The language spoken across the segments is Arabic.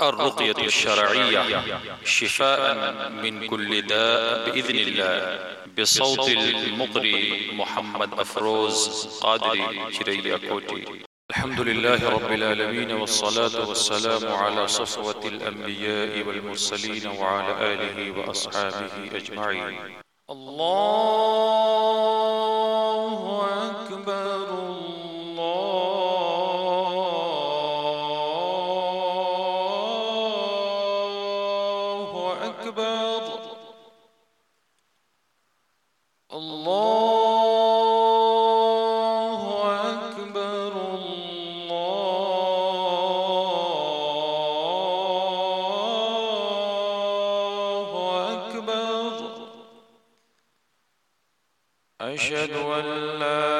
الرقية الشرعية شفاء من كل داء بإذن الله بصوت المقري محمد أفروز قادري جريا كوتي. الحمد لله رب العالمين والصلاة والسلام على صفوة الأنبياء والمرسلين وعلى آله وأصحابه أجمعين. الله أكبر. ولا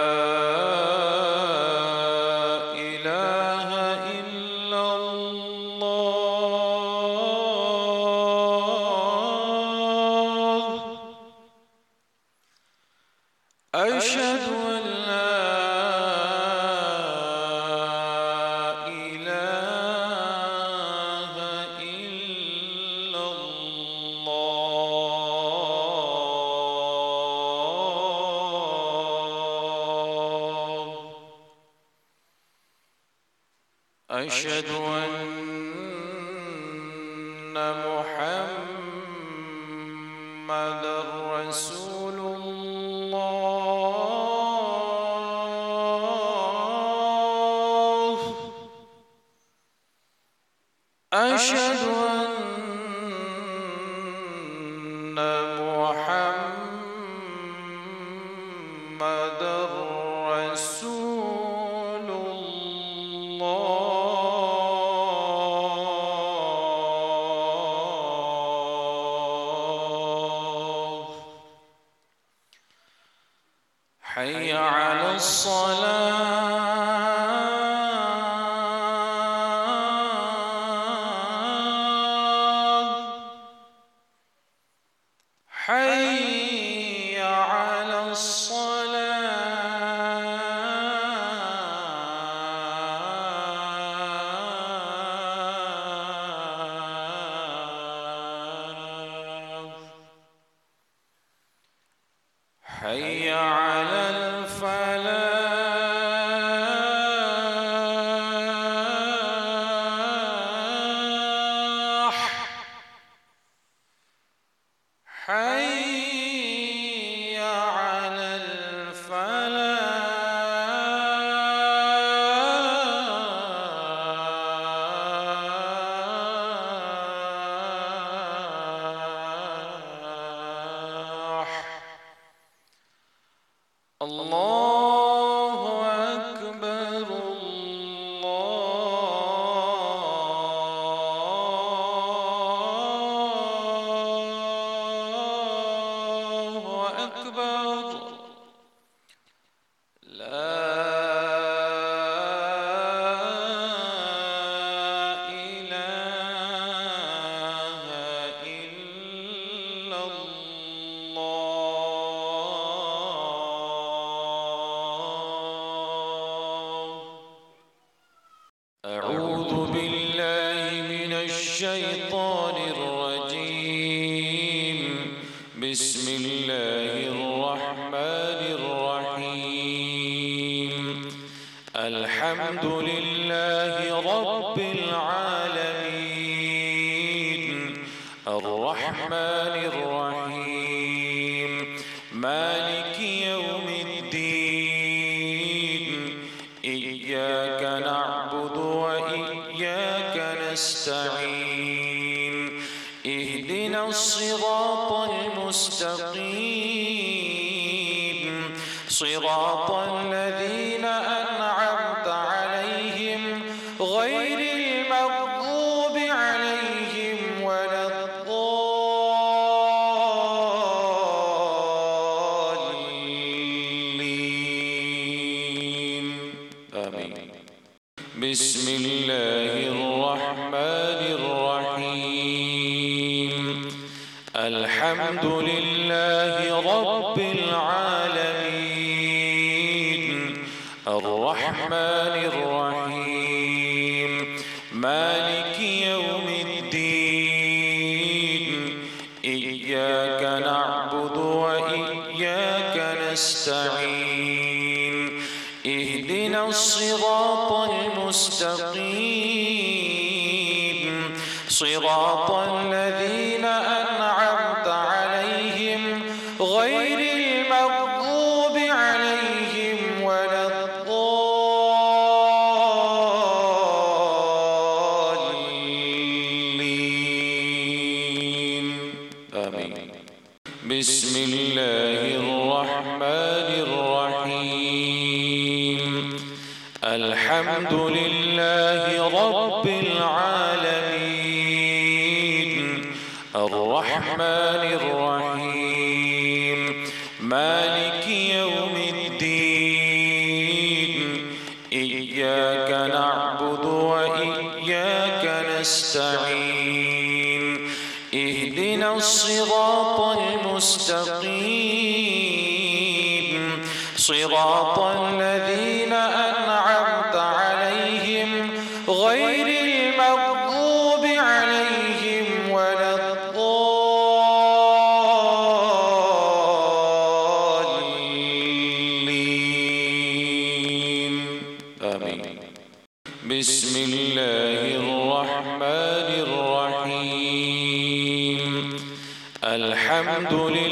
الحمد لله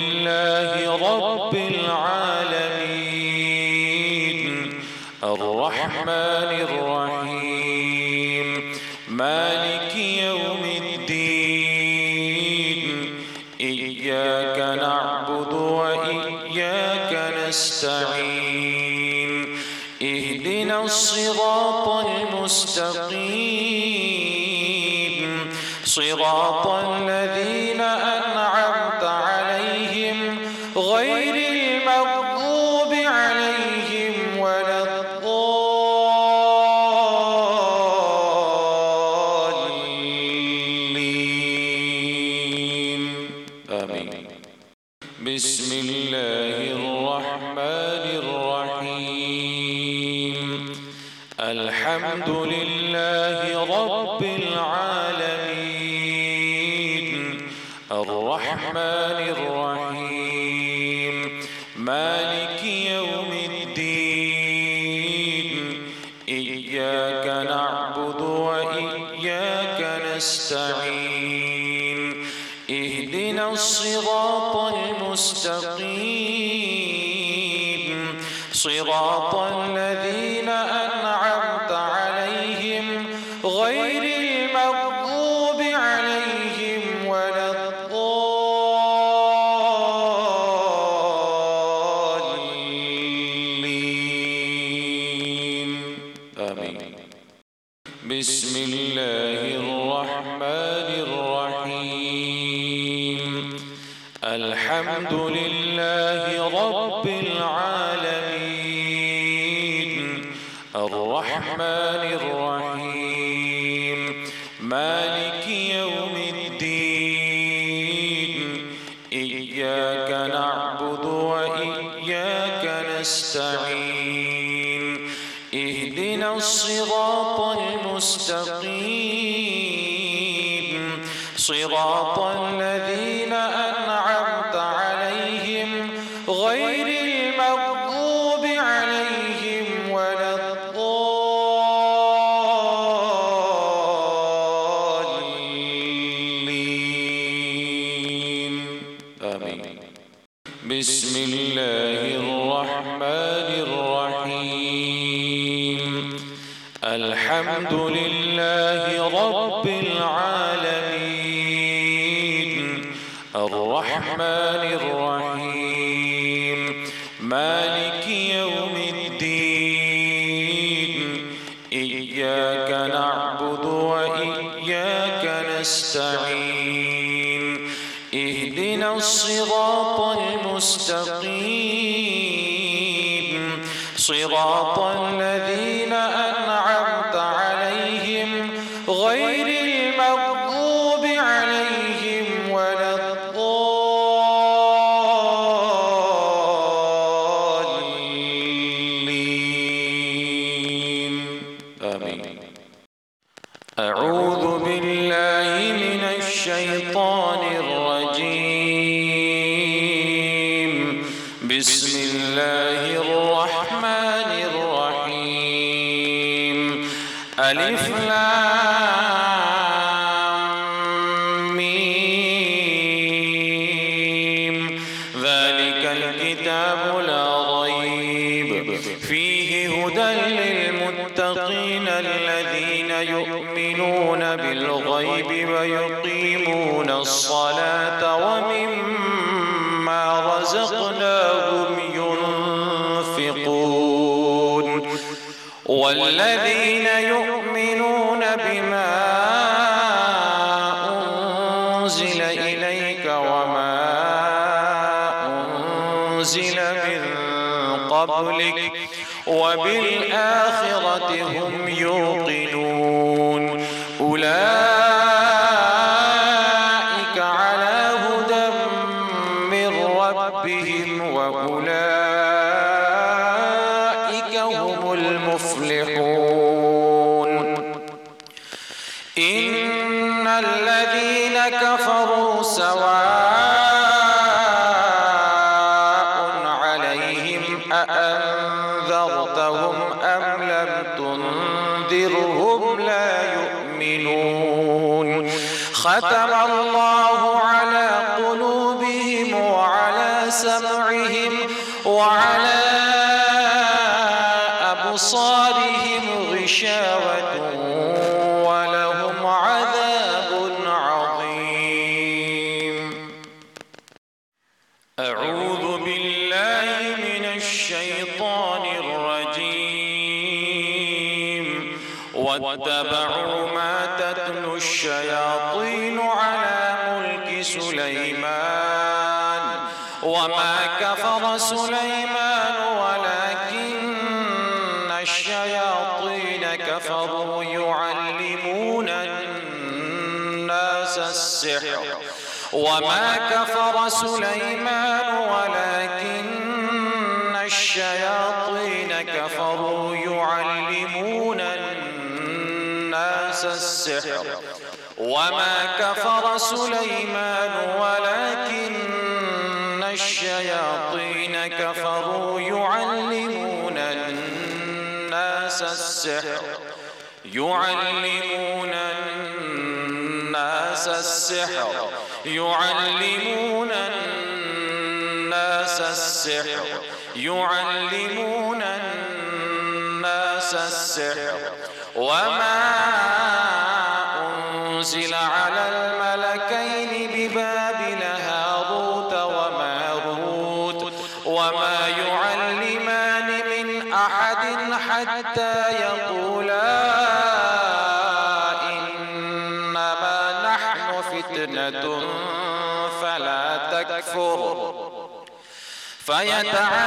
غير سليمان ولكن الشياطين كفروا يعلمون الناس السحر. وما كفر سليمان ولكن الشياطين كفروا يعلمون الناس السحر. يعلمون الناس السحر. يعلمون السحر يعلمون الناس السحر وما يتعلم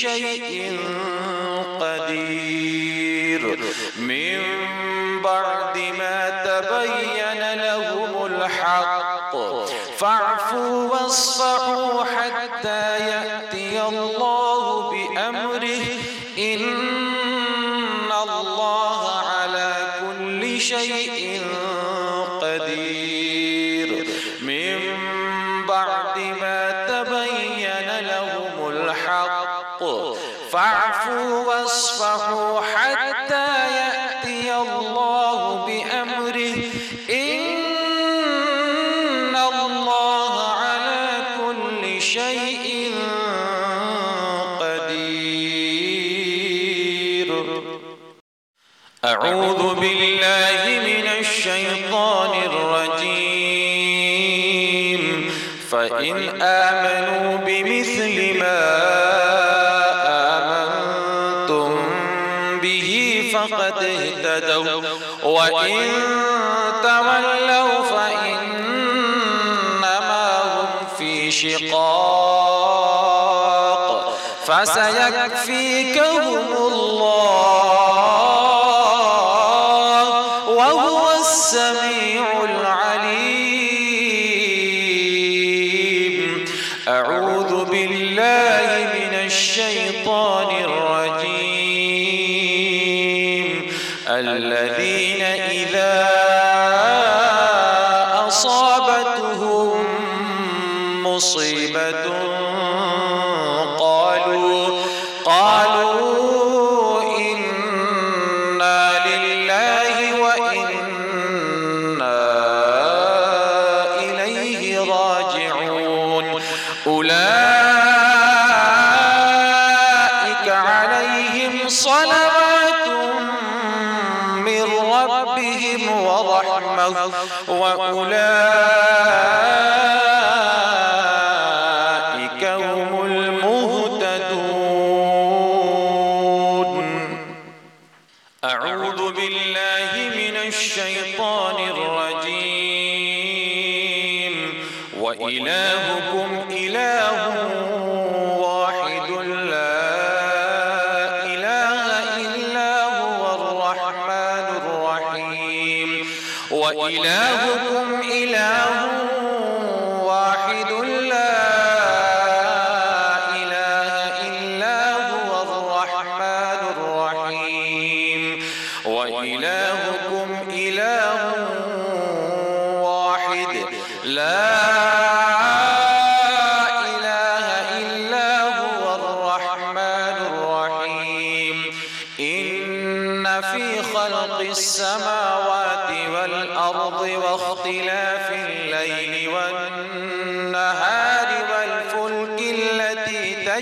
شيء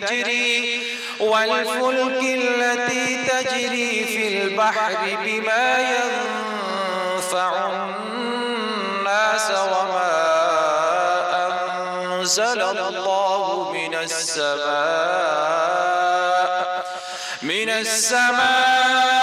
تجري والفلك التي تجري في البحر بما ينفع الناس وما أنزل الله من السماء من السماء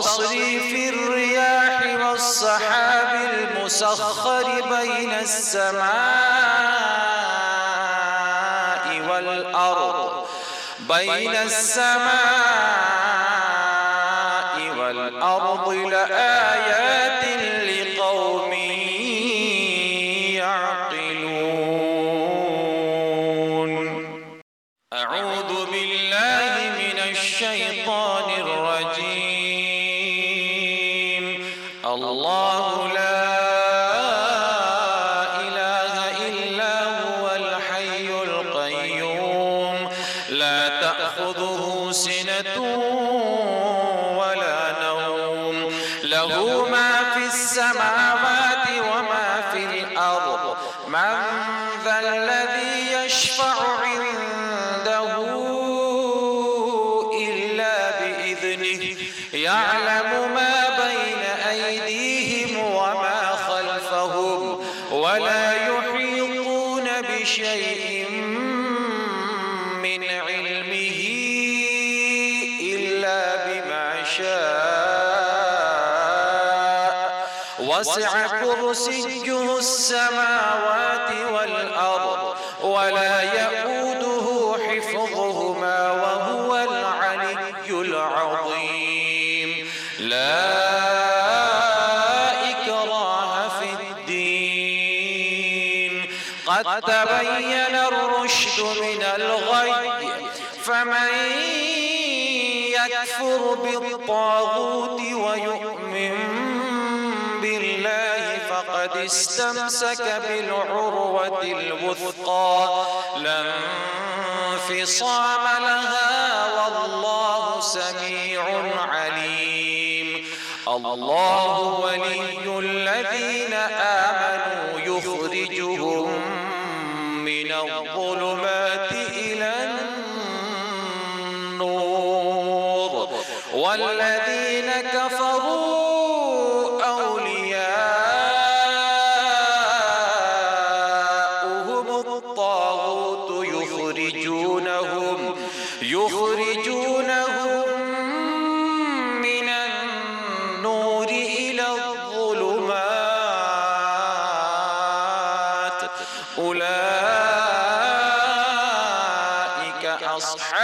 تصريف الرياح والصحاب المسخر بين السماء والأرض. بين السماء والأرض لآيات استمسك بالعروة الوثقى. لن في انفصام لها والله سميع عليم. الله ولي الذين آمنوا يخرجهم من الظلم اصحاب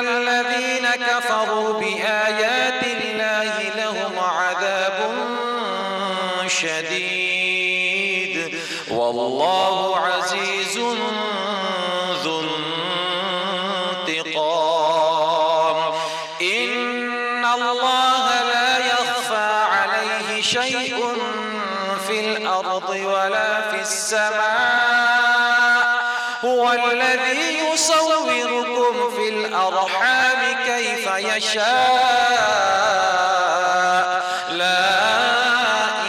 الذين كفروا بآيات الله لهم عذاب شديد. مشاء لا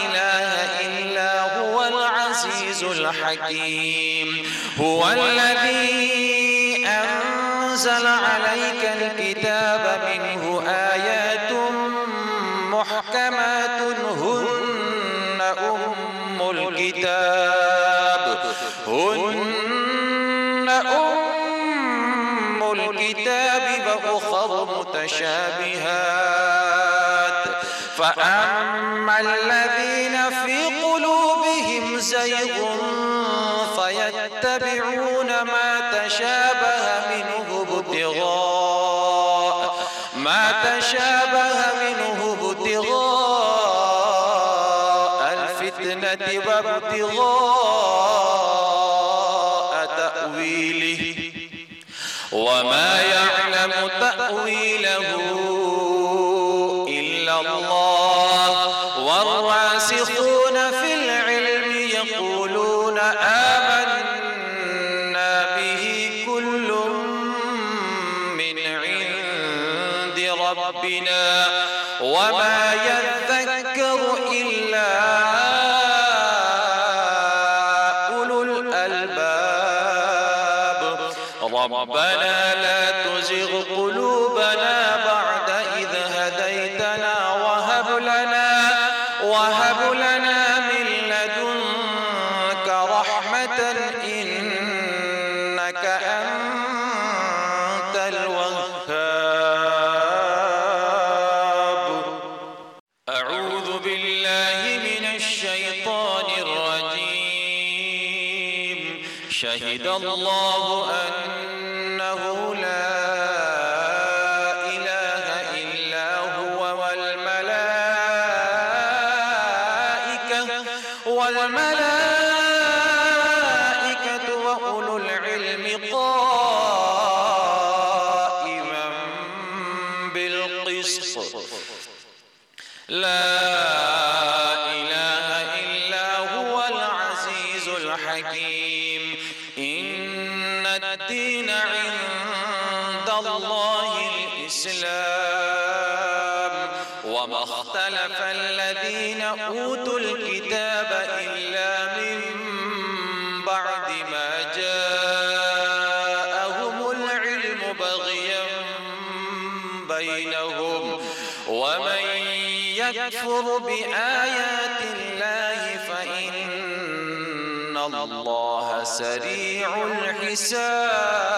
إله إلا هو العزيز الحكيم. هو الذي القسط لا النساء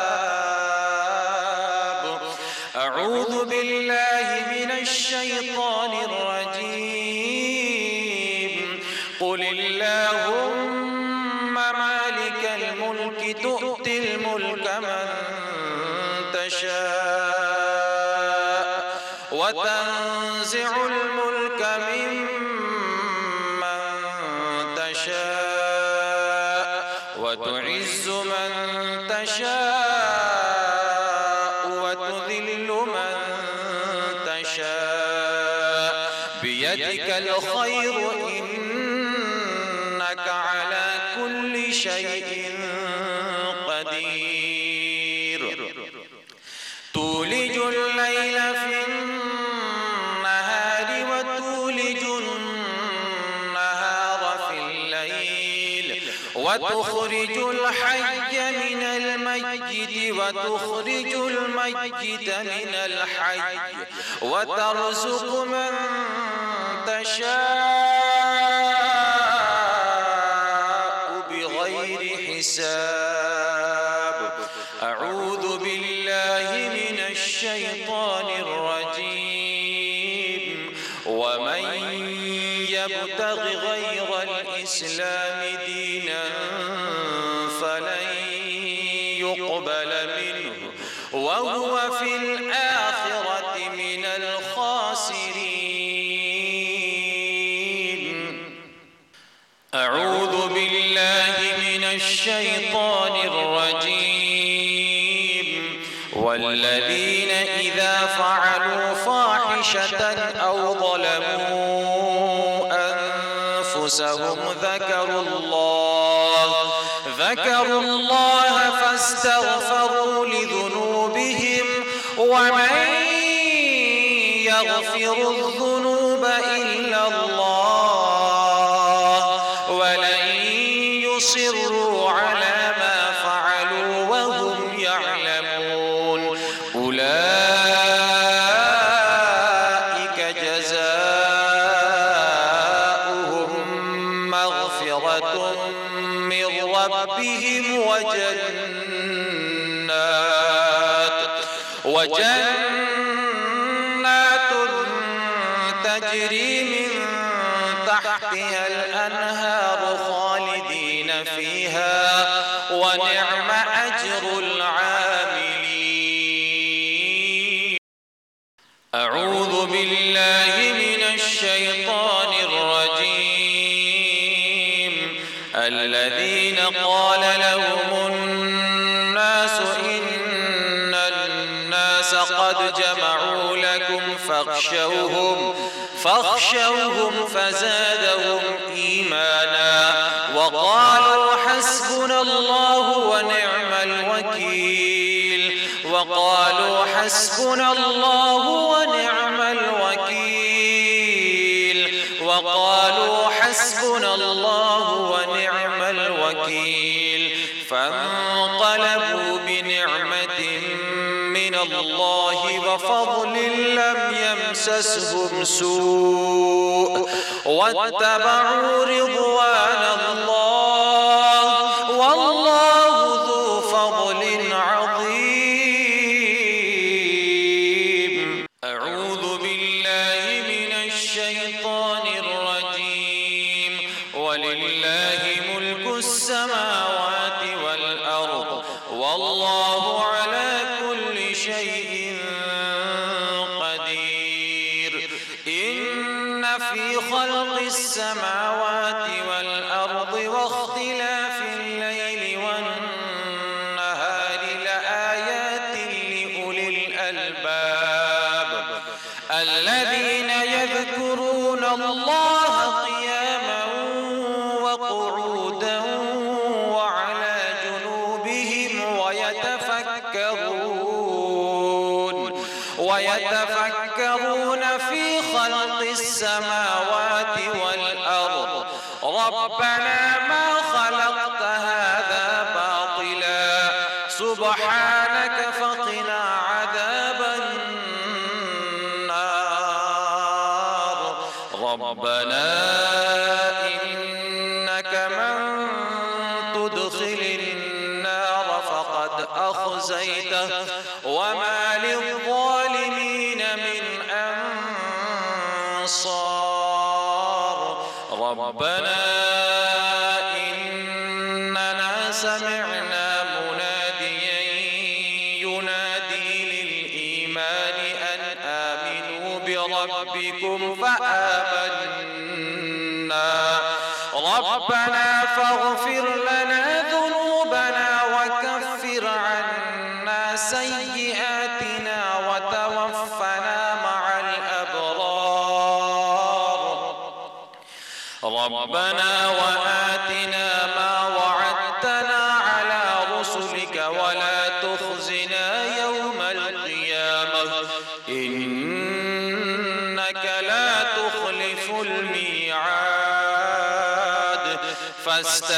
تخرج من الحي وترزق من تشاء. وجن حسبنا الله ونعم الوكيل. وقالوا حسبنا الله ونعم الوكيل. فانقلبوا بنعمة من الله وفضل لم يمسسهم سوء. واتبعوا رضوان الله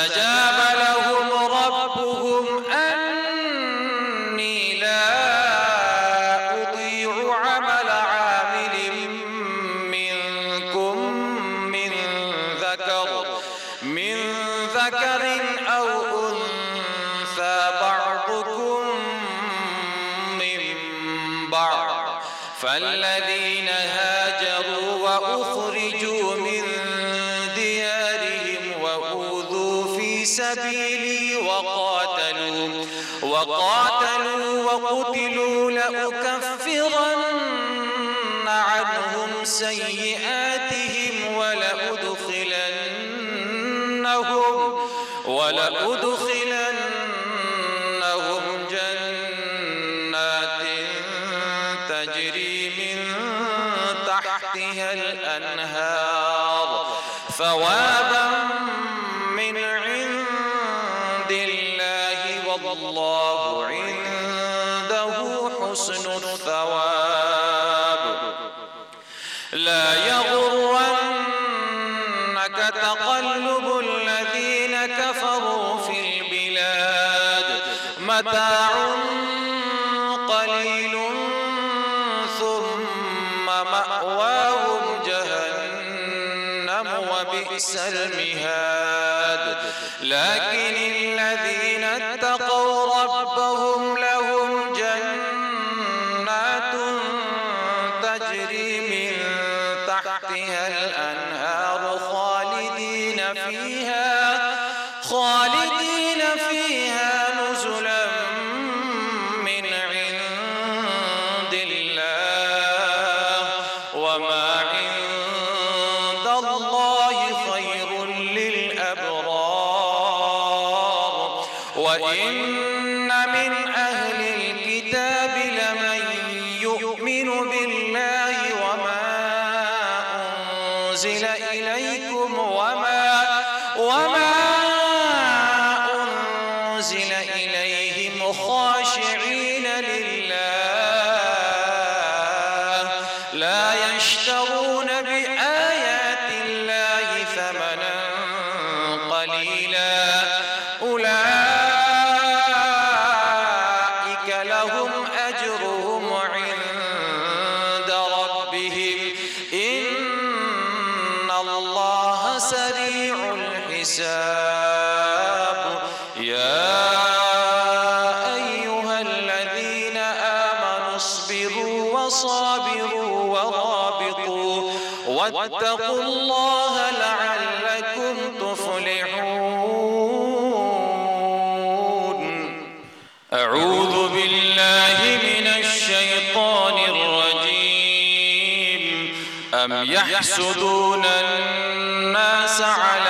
فاستجاب يحسدون الناس على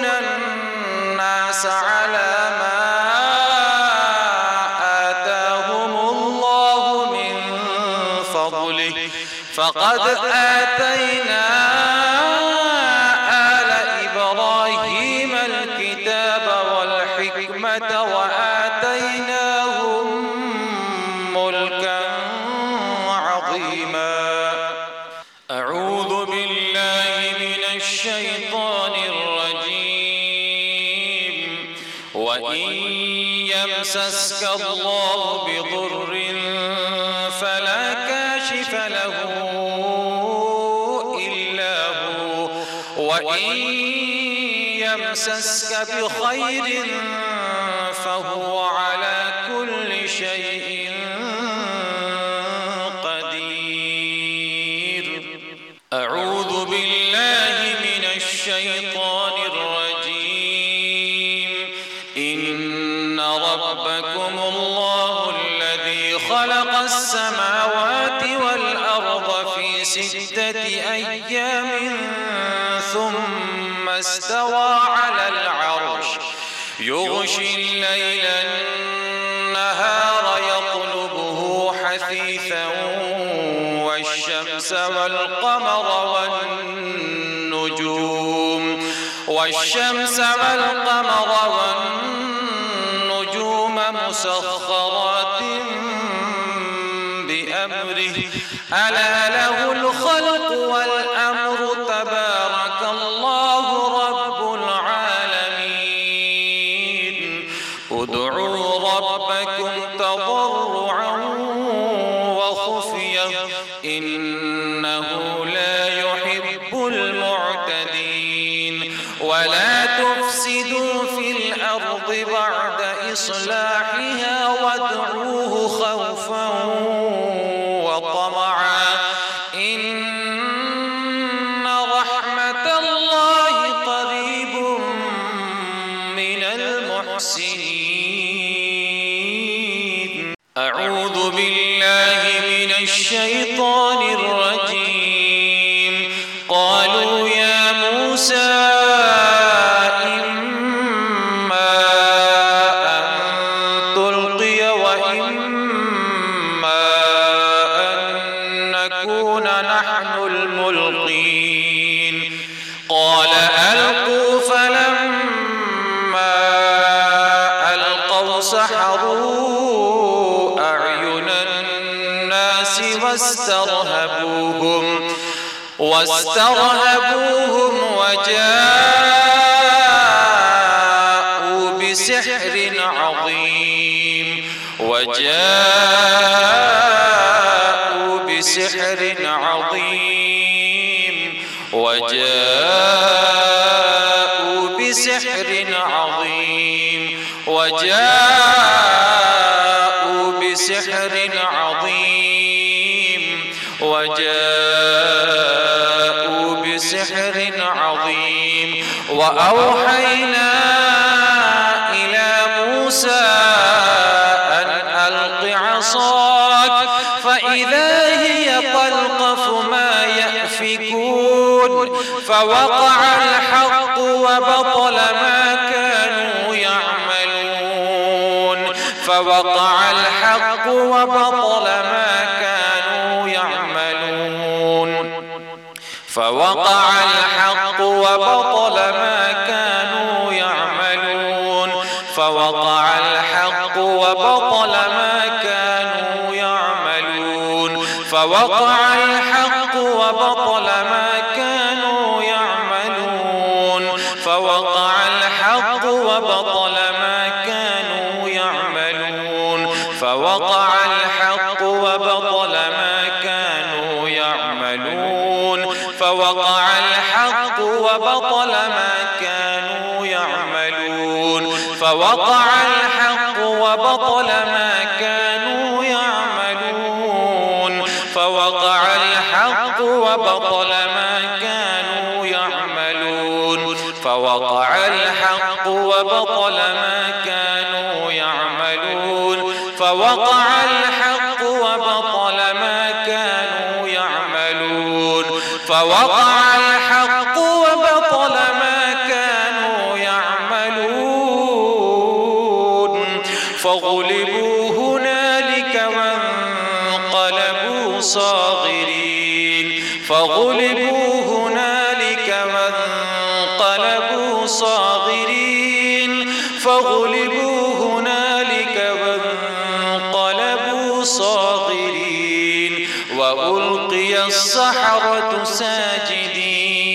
بخير فهو على كل شيء قدير. أعوذ بالله من الشيطان الرجيم. إن ربكم الله الذي خلق السماوات والأرض في ستة أيام ثم استوى والشمس والقمر والنجوم مسخرات بأمره. ألا له فوقع الحق وبطل ما كانوا يعملون. فوقع الحق وبطل ما كانوا يعملون. فوقع الحق وبطل ما كانوا يعملون. فوقع الحق وبطل ما كانوا يعملون. فوقع وقع الحق وبطل ما كانوا يعملون. فوقع الحق وبطل ما كانوا يعملون. فوقع الحق وبطل ما كانوا يعملون. فوقع صاغرين وألقي السحرة ساجدين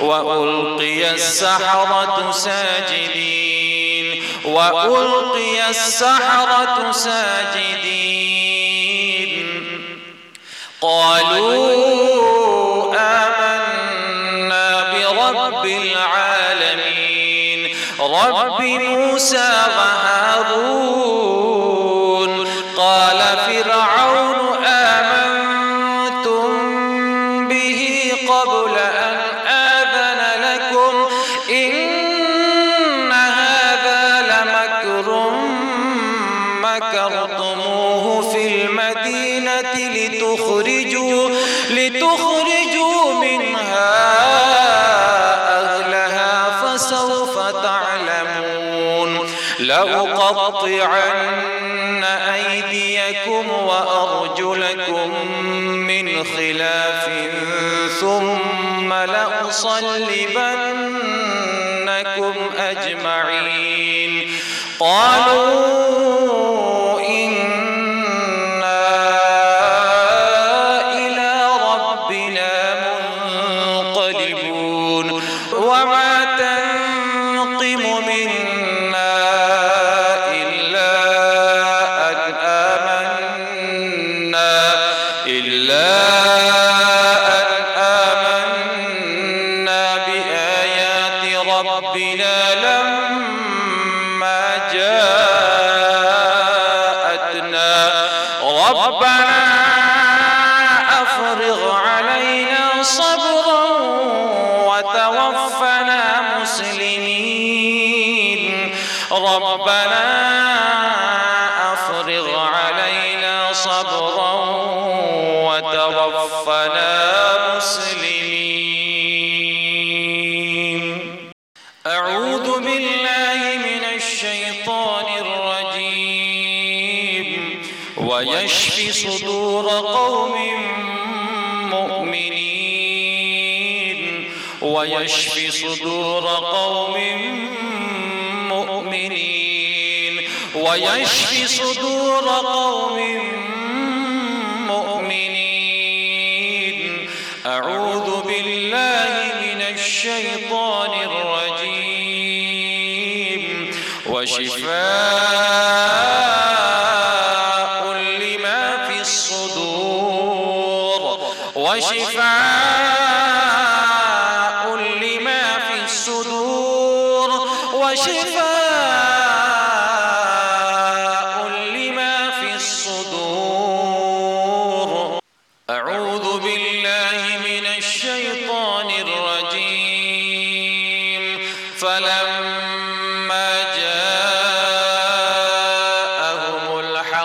وألقي السحرة ساجدين وألقي السحرة ساجدين قالوا آمنا برب العالمين رب موسى وهارون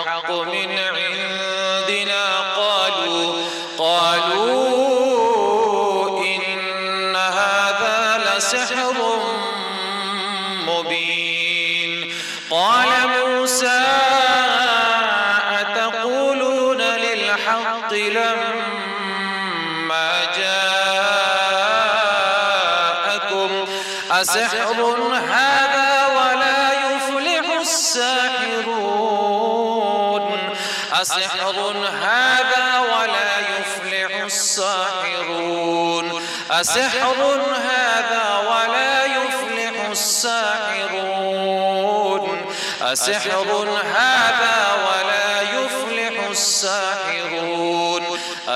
الحق من عندنا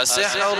أسحر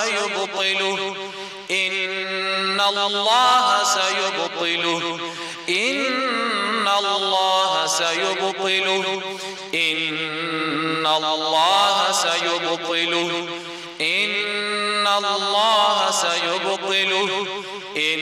سيبطله. إن الله سيبطله. إن الله سيبطله. إن الله سيبطله. إن الله سيبطله. إن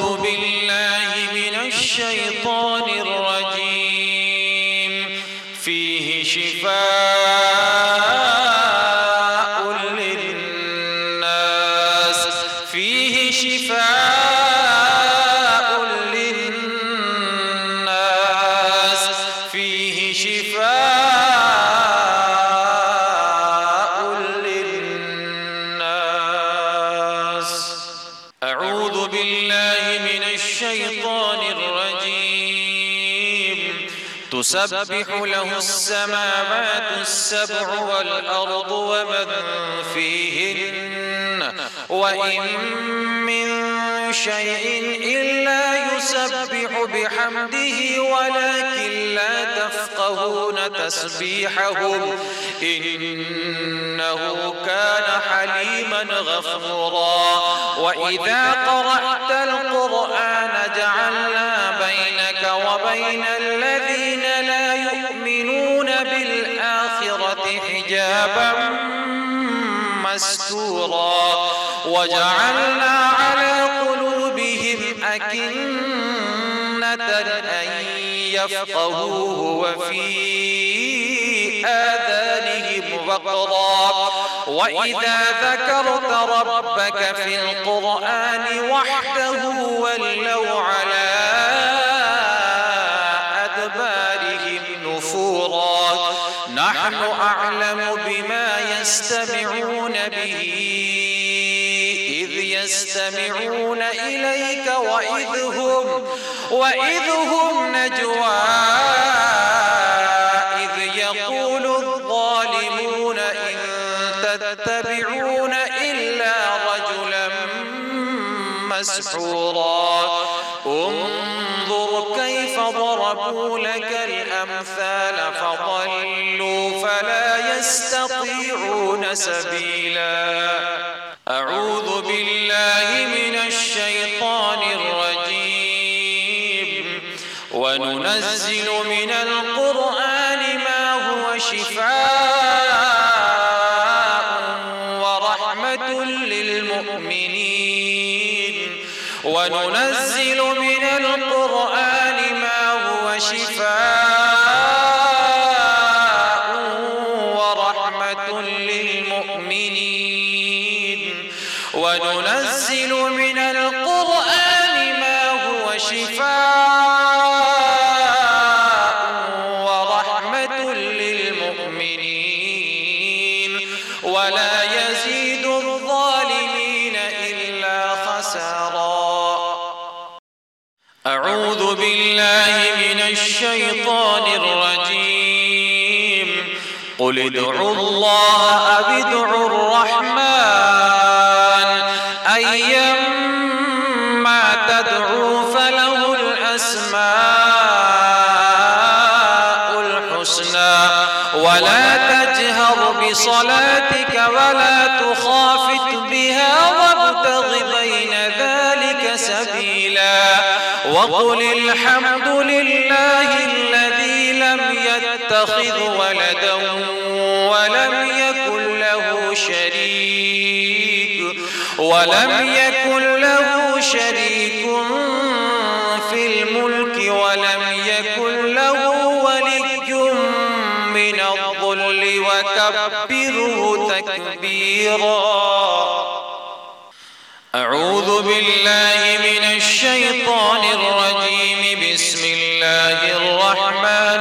السماوات السبع والأرض ومن فيهن وإن من شيء إلا يسبح بحمده ولكن لا تفقهون تسبيحهم إنه كان حليما غفورا وإذا قرأت القرآن جعلنا بينك وبين الذي ذهبا مستورا وجعلنا على قلوبهم أكنة أن يفقهوه وفي آذانهم وقرا. وإذا ذكرت ربك في القرآن وحده ولوا على يستمعون به إذ يستمعون إليك وإذ هم, وإذ هم نجوى إذ يقول الظالمون إن تتبعون إلا رجلا مسحورا. سبيلا. أعوذ بالله من الشيطان الرجيم. وننزل من الرجيم بالله من الشيطان الرجيم. قل ادعوا الله أو ادعوا الرحمن. أيما تدعوا فله الأسماء الحسنى. ولا تجهر بصلاتك وقل الحمد لله الذي لم يتخذ ولدا ولم يكن له شريك ولم يكن له شريك في الملك ولم يكن له ولي من الظل وكبره تكبيرا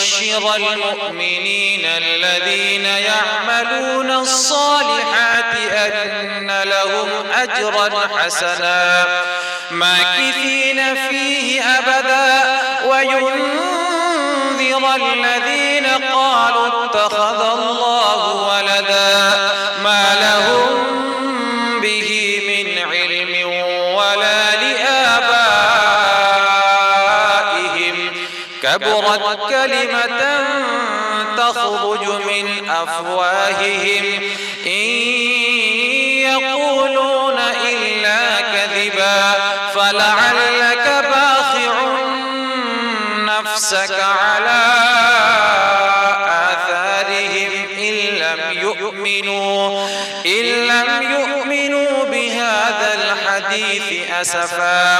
وبشر المؤمنين الذين يعملون الصالحات أن لهم أجرا حسنا ماكثين فيه أبدا وينذر الذين قالوا اتخذ الله أفواههم إن يقولون إلا كذبا فلعلك باخع نفسك على آثارهم إن لم يؤمنوا إن لم يؤمنوا بهذا الحديث أسفا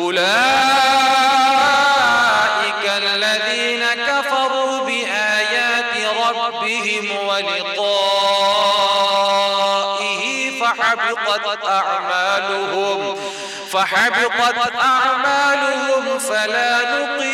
أولئك الذين كفروا بآيات ربهم ولقائه فحبطت أعمالهم فحبطت أعمالهم فلا نقيم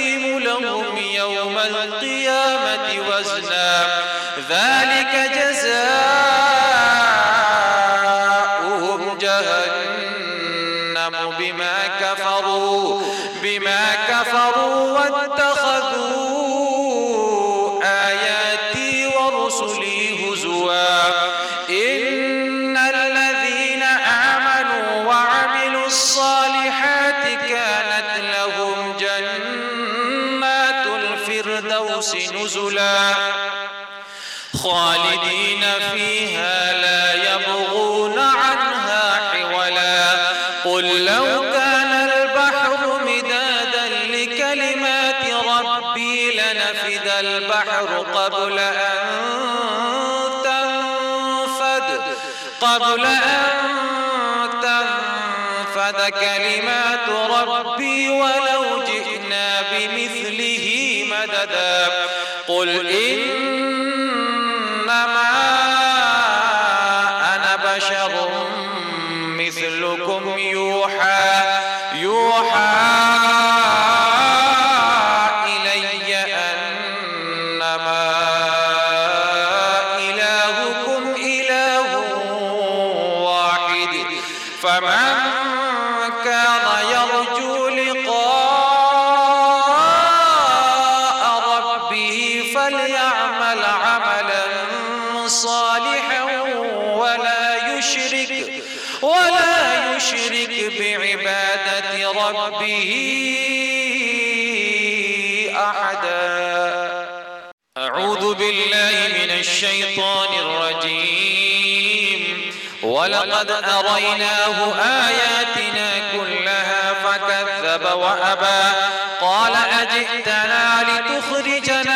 الشيطان الرجيم. ولقد أريناه آياتنا كلها فكذب وأبى. قال أجئتنا لتخرجنا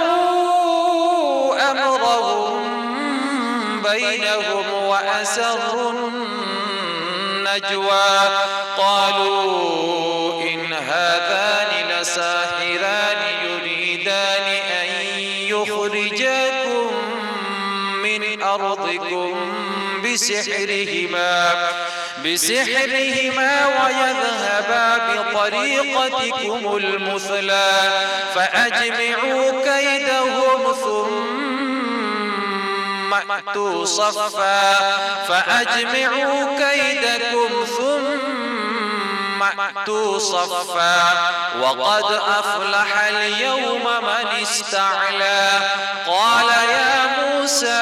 بينهم وأسروا النجوى قالوا إن هذان لساحران يريدان أن يخرجاكم من أرضكم بسحرهما بسحرهما ويذهبا بطريقتكم المثلى فأجمعوا كيدهم ثم جمعت صفا فأجمعوا كيدكم ثم أتوا صفا وقد أفلح اليوم من استعلى قال يا موسى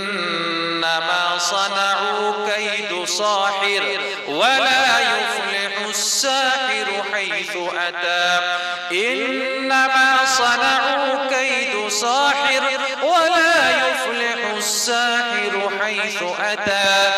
صنعوا كيد صاحر ولا يفلح الساحر حيث أتى. إنما صنعوا كيد صاحر ولا يفلح الساحر حيث أتى.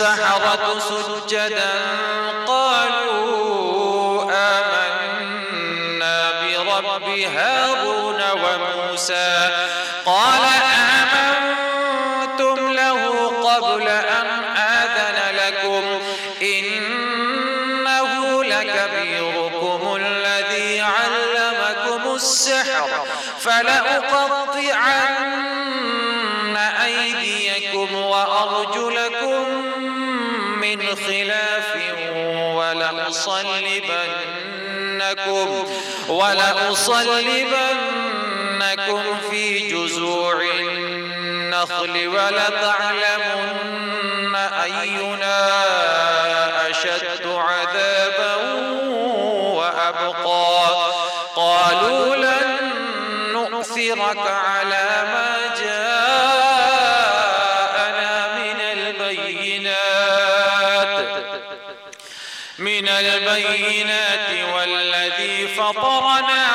السحرة سجدا قالوا آمنا برب هارون وموسى لأصلبنكم ولأصلبنكم في جزوع النخل ولتعلمون فطرنا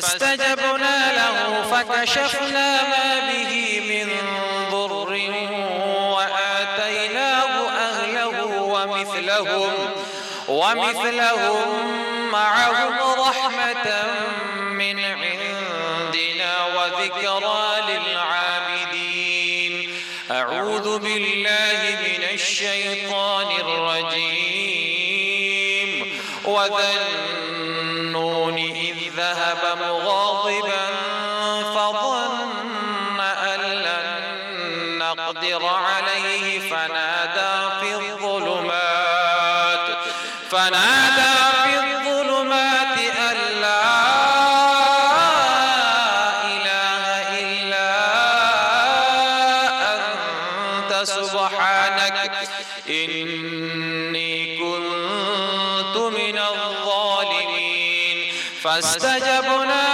فاستجبنا له فكشفنا ما به من ضر وآتيناه أهله ومثلهم ومثلهم معهم رحمة من عندنا وذكرى للعابدين. أعوذ بالله من الشيطان الرجيم. وذل سبحانك إني كنت من الظالمين. فاستجبنا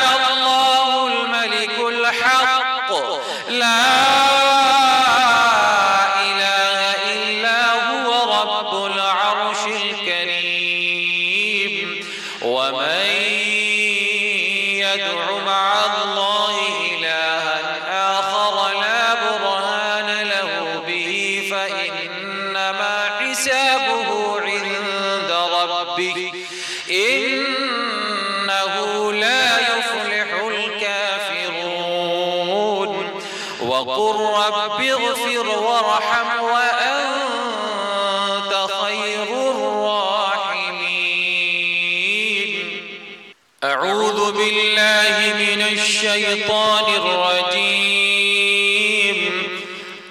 الشيطان الرجيم.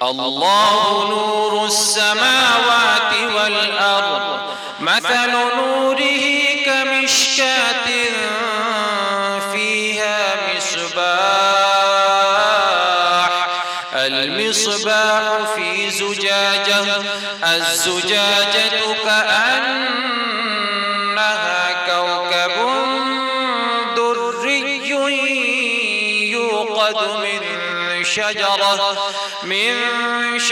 الله نور السماوات والأرض. مثل نوره كمشكات فيها مصباح. المصباح في زجاجة. الزجاجة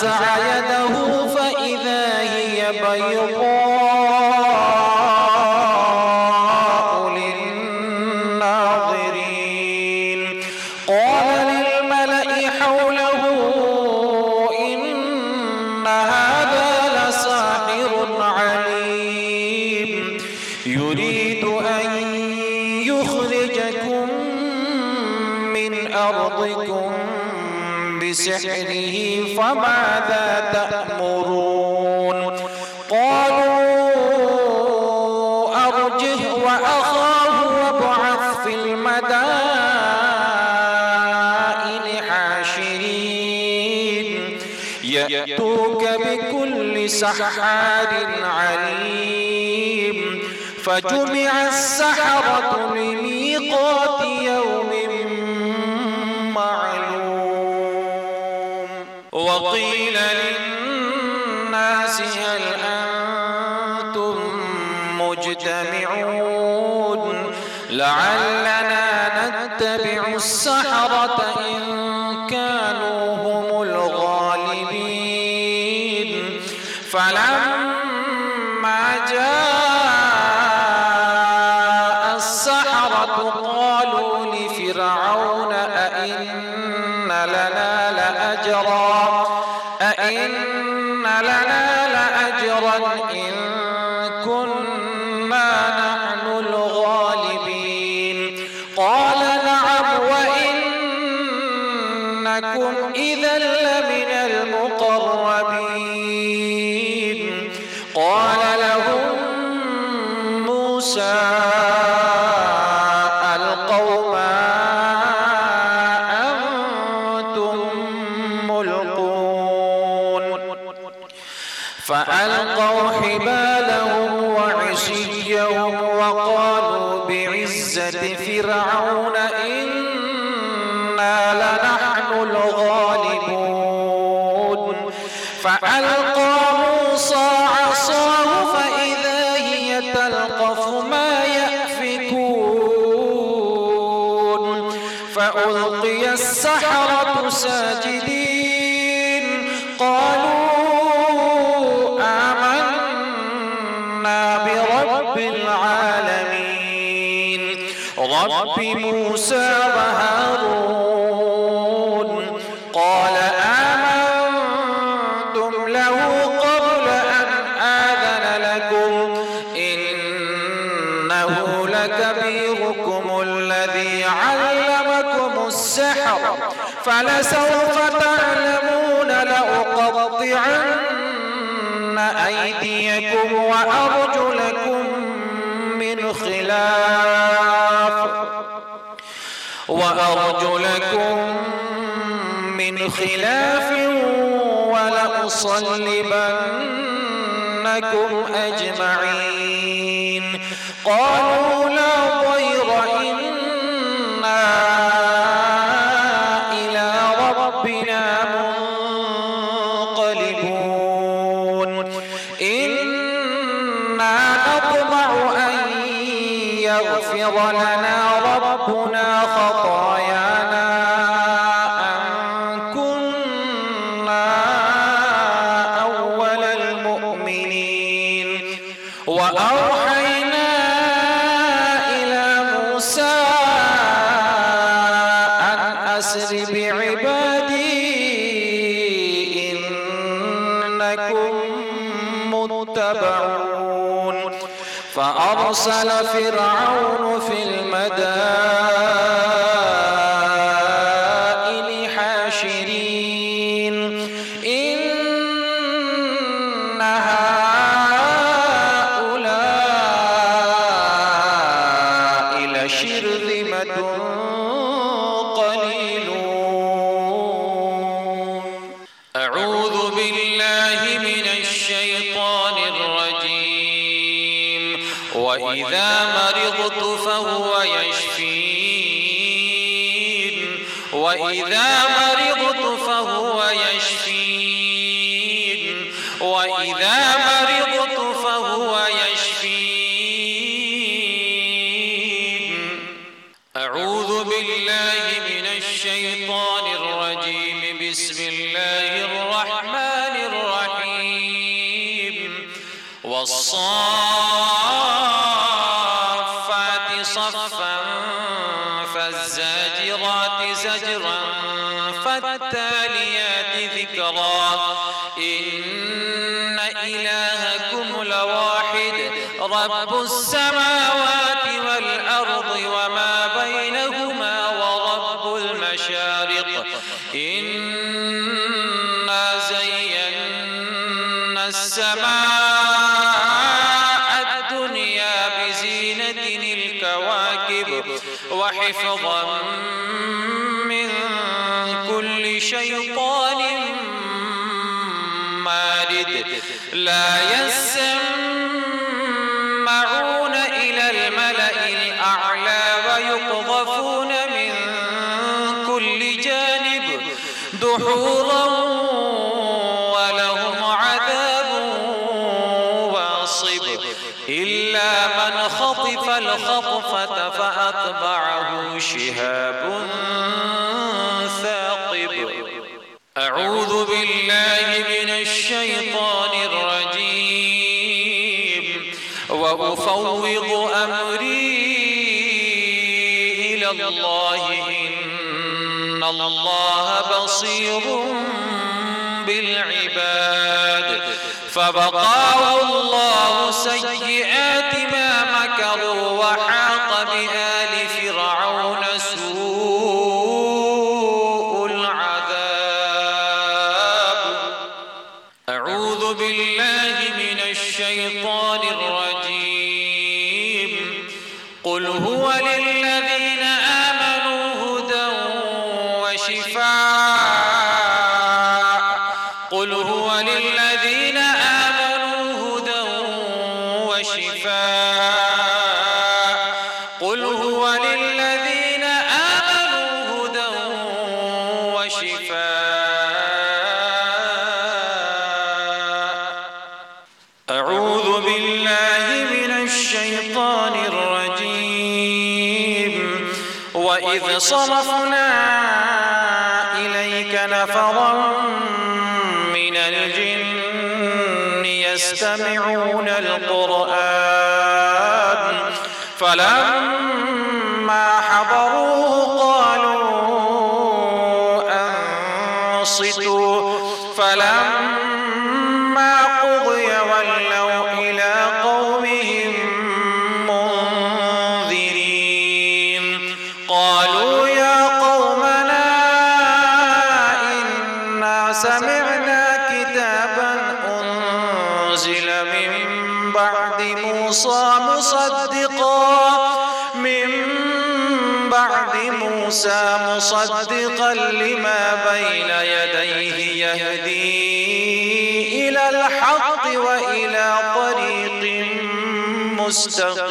سا سحار عليم فجمع السحرة لميقات يوم معلوم وقيل للناس هل أنتم مجتمعون لعلنا نتبع السحرة إن خلاف ولأصلبنكم أجمعين. قالوا شرذمة قليلون أعوذ بالله من الشيطان الرجيم. وإذا اللہ بصير بالعباد. فبقاه الله سيئات فلما حضروا مستقيم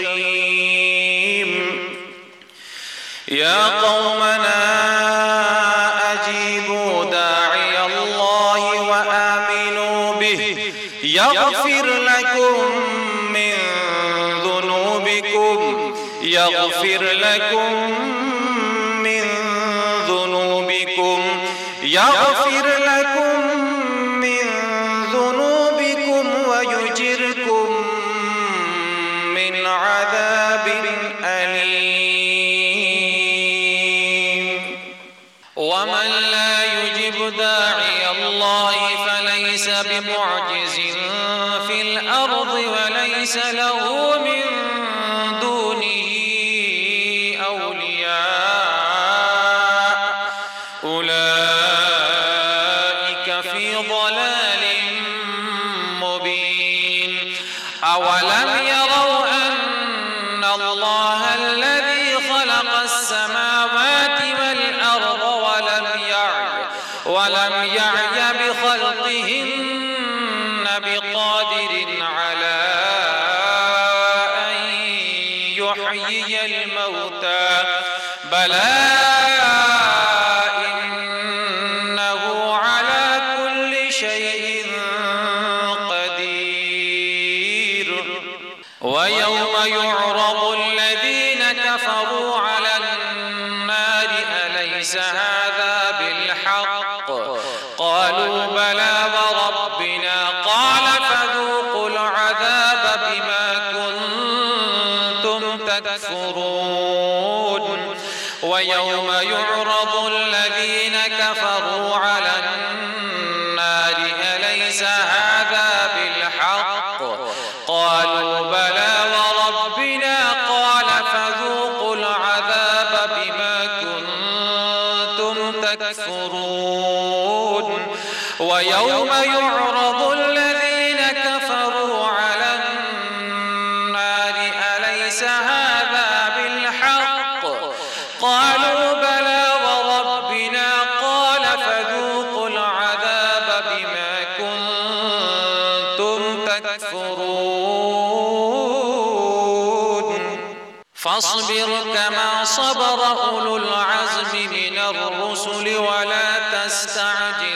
فاصبر كما صبر أولو العزم من الرسل ولا تستعجل.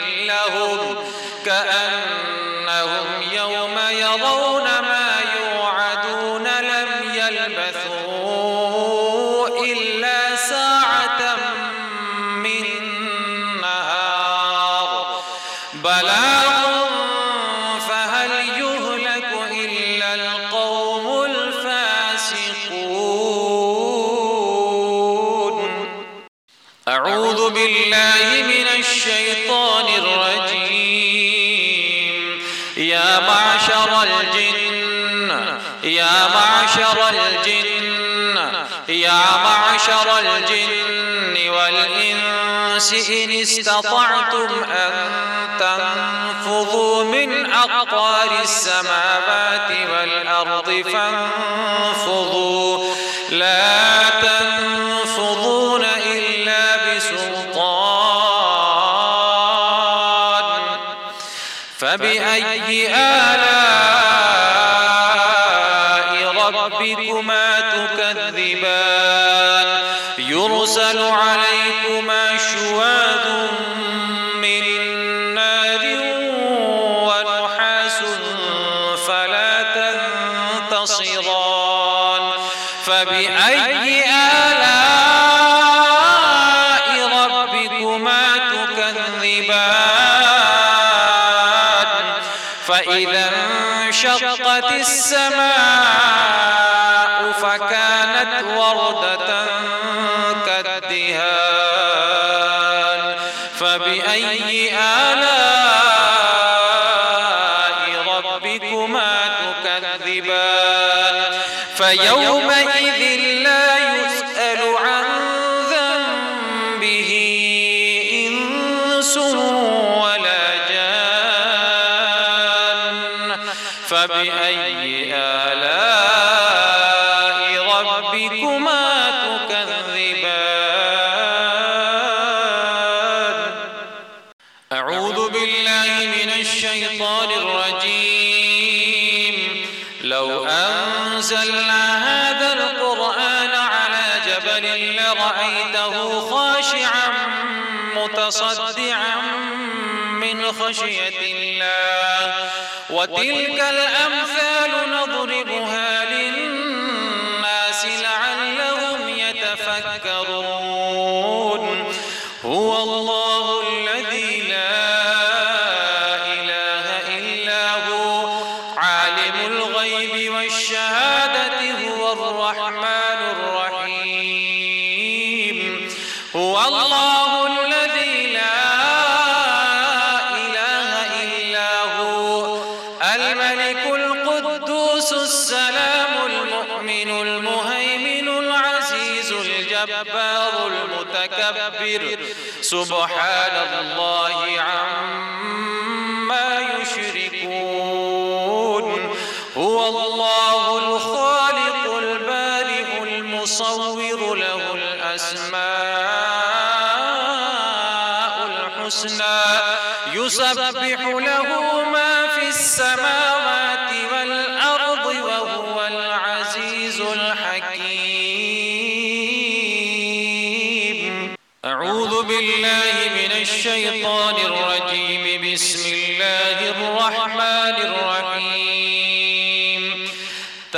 معشر الجن والإنس إن استطعتم أن تنفضوا من أقطار السماوات والأرض فانفضوا تلك المؤمن المهيمن العزيز الجبار المتكبر. سبحان الله عما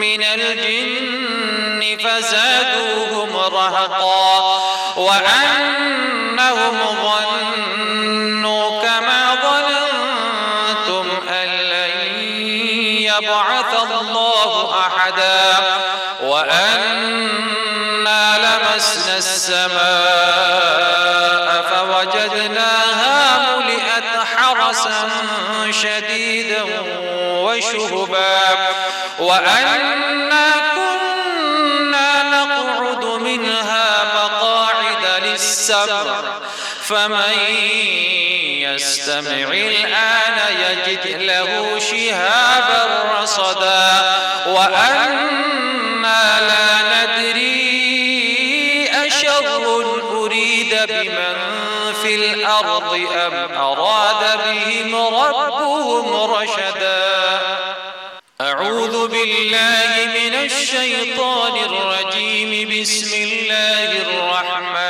من الجن فزادوهم رهقا وأن فمن يستمع الآن يجد له شهابا رصدا وأنا لا ندري أشر أريد بمن في الأرض أم أراد بهم ربهم رشدا أعوذ بالله من الشيطان الرجيم. بسم الله الرحمن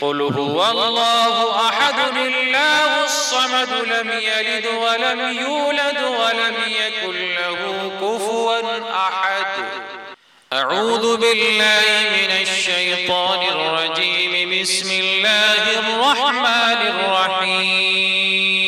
قل هو الله أحد الله الصمد لم يلد ولم يولد ولم يكن له كفوا أحد أعوذ بالله من الشيطان الرجيم بسم الله الرحمن الرحيم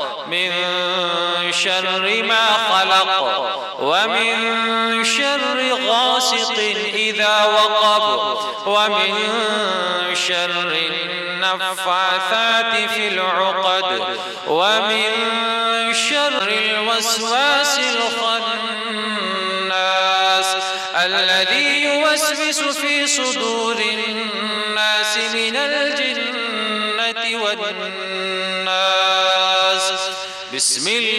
شر ما خلق ومن شر غاسق إذا وقب ومن شر النفاثات في العقد ومن شر الوسواس الخناس الذي يوسوس في صدور الناس من الجنة والناس. بسم الله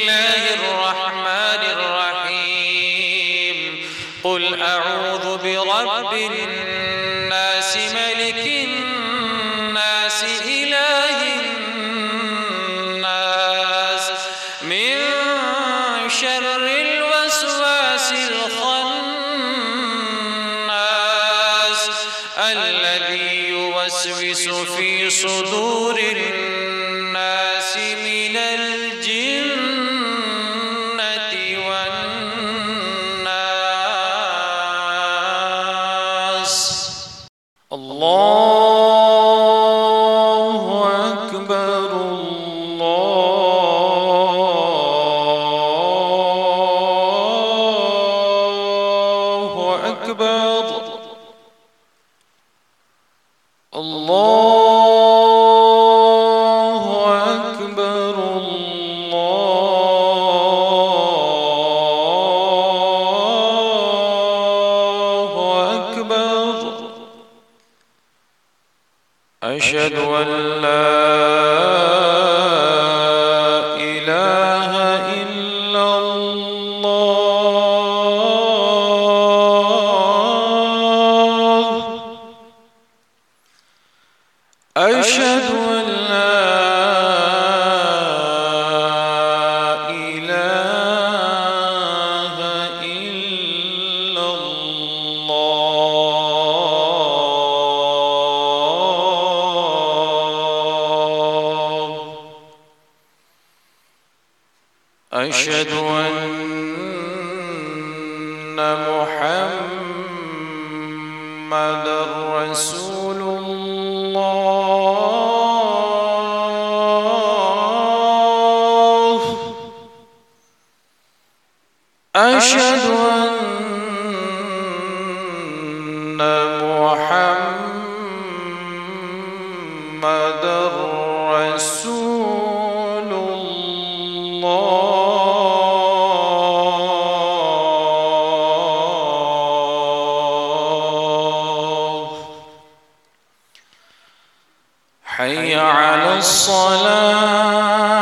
حي على الصلاة.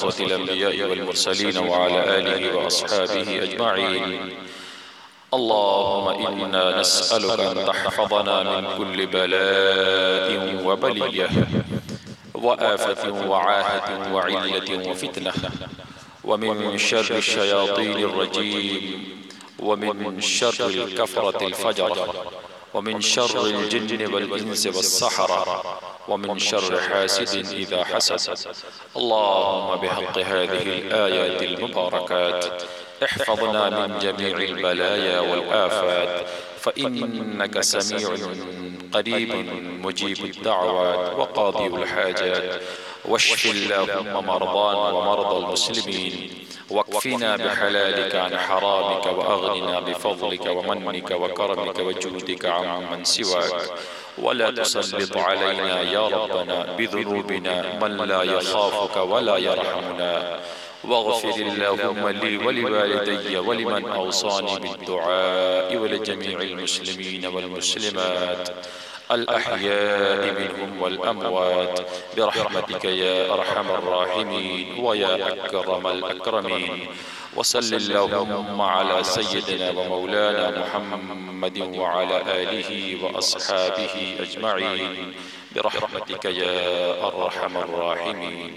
خاتم الأنبياء والمرسلين وعلى آله وأصحابه أجمعين. اللهم إنا نسألك أن تحفظنا من كل بلاء وبلية وآفة وعاهة وعلية وفتنة ومن شر الشياطين الرجيم ومن شر الكفرة الفجرة ومن شر الجن والإنس والسحرة ومن شر حاسد إذا حسد اللهم بحق هذه الآيات المباركات. احفظنا من جميع البلايا والآفات فإنك سميع قريب مجيب الدعوات وقاضي الحاجات. واشف اللهم مرضانا ومرضى المسلمين. واكفنا بحلالك عن حرامك وأغننا بفضلك ومنك وكرمك وجودك عمن سواك. ولا تسلط علينا يا ربنا بذنوبنا من لا يخافك ولا يرحمنا. واغفر اللهم لي ولوالدي ولمن أوصاني بالدعاء ولجميع المسلمين والمسلمات. الأحياء منهم والأموات. برحمتك يا أرحم الراحمين ويا أكرم الأكرمين. وصل اللهم على سيدنا ومولانا محمد وعلى آله وأصحابه أجمعين. برحمتك يا أرحم الراحمين.